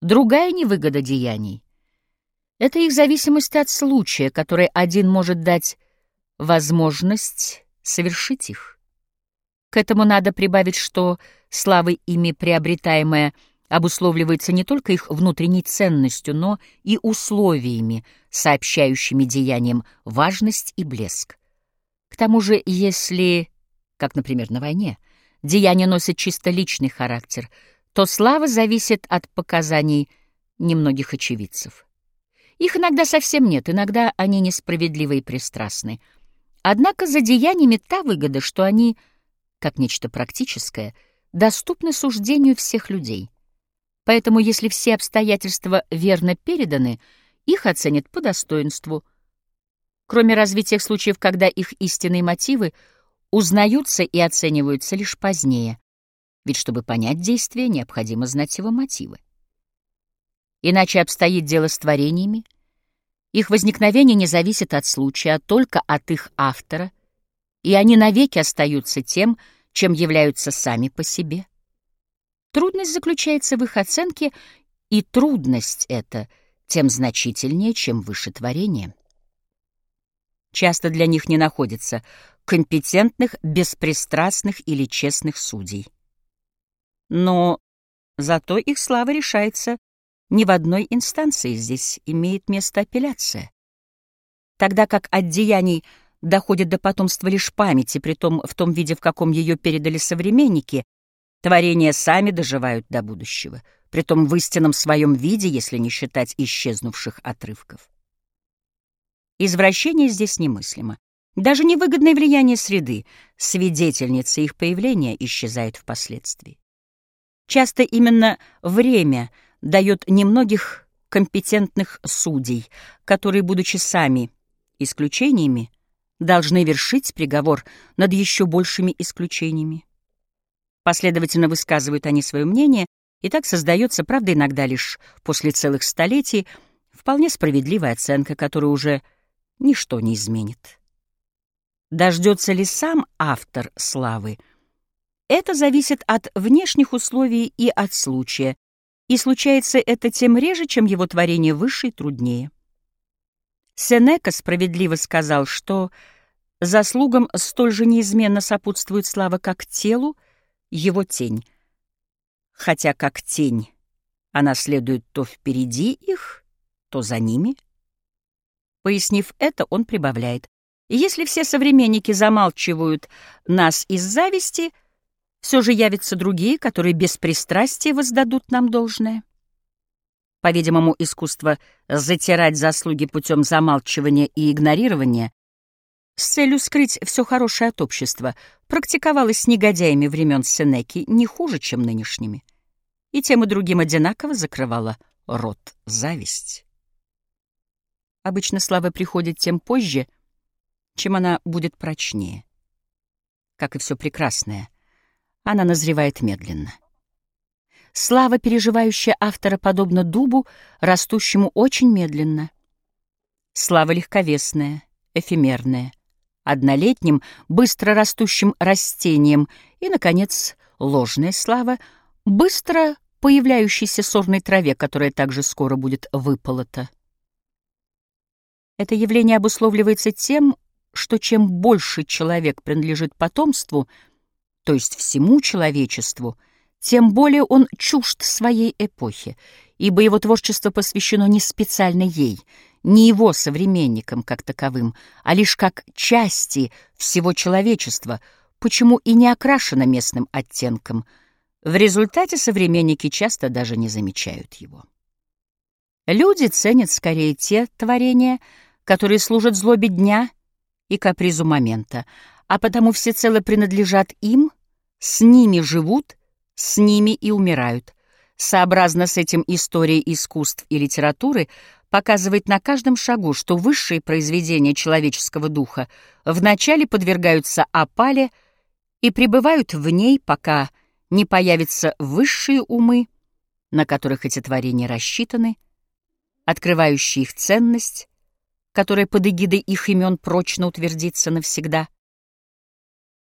Другая невыгода деяний — это их зависимость от случая, который один может дать возможность совершить их. К этому надо прибавить, что славы ими приобретаемая обусловливается не только их внутренней ценностью, но и условиями, сообщающими деяниям важность и блеск. К тому же, если, как, например, на войне, деяние носит чисто личный характер, то слава зависит от показаний немногих очевидцев. Их иногда совсем нет, иногда они несправедливы и пристрастны. Однако за деяниями та выгода, что они, как нечто практическое, доступны суждению всех людей. Поэтому, если все обстоятельства верно переданы, их оценят по достоинству. Кроме разве тех случаев, когда их истинные мотивы узнаются и оцениваются лишь позднее. Ведь чтобы понять действие, необходимо знать его мотивы. Иначе обстоит дело с творениями. Их возникновение не зависит от случая, а только от их автора, и они навеки остаются тем, чем являются сами по себе. Трудность заключается в их оценке, и трудность эта тем значительнее, чем выше творение. Часто для них не находится компетентных, беспристрастных или честных судей. Но зато их слава решается не в одной инстанции, здесь имеет место апелляция. Тогда как от деяний доходит до потомства лишь памяти, притом в том виде, в каком ее передали современники, творения сами доживают до будущего, притом в истинном своем виде, если не считать исчезнувших отрывков. Извращение здесь немыслимо. Даже невыгодное влияние среды, свидетельница их появления, исчезает впоследствии. Часто именно время дает немногих компетентных судей, которые, будучи сами исключениями, должны вершить приговор над еще большими исключениями. Последовательно высказывают они свое мнение, и так создается, правда, иногда лишь после целых столетий, вполне справедливая оценка, которую уже ничто не изменит. Дождется ли сам автор славы? Это зависит от внешних условий и от случая, и случается это тем реже, чем его творение выше и труднее. Сенека справедливо сказал, что заслугам столь же неизменно сопутствует слава, как телу его тень, хотя как тень она следует то впереди их, то за ними. Пояснив это, он прибавляет, если все современники замалчивают нас из зависти, все же явятся другие, которые без пристрастия воздадут нам должное. По-видимому, искусство затирать заслуги путем замалчивания и игнорирования с целью скрыть все хорошее от общества практиковалось негодяями времен Сенеки не хуже, чем нынешними, и тем и другим одинаково закрывала рот зависть. Обычно слава приходит тем позже — чем она будет прочнее. Как и все прекрасное, она назревает медленно. Слава, переживающая автора, подобно дубу, растущему очень медленно. Слава легковесная, эфемерная, однолетним, быстро растущим растением и, наконец, ложная слава, быстро появляющейся сорной траве, которая также скоро будет выполота. Это явление обусловливается тем, что чем больше человек принадлежит потомству, то есть всему человечеству, тем более он чужд своей эпохи, ибо его творчество посвящено не специально ей, не его современникам как таковым, а лишь как части всего человечества, почему и не окрашено местным оттенком. В результате современники часто даже не замечают его. Люди ценят скорее те творения, которые служат злобе дня и капризу момента, а потому всецело принадлежат им, с ними живут, с ними и умирают. Сообразно с этим история искусств и литературы показывает на каждом шагу, что высшие произведения человеческого духа вначале подвергаются опале и пребывают в ней, пока не появятся высшие умы, на которых эти творения рассчитаны, открывающие их ценность, которая под эгидой их имен прочно утвердится навсегда —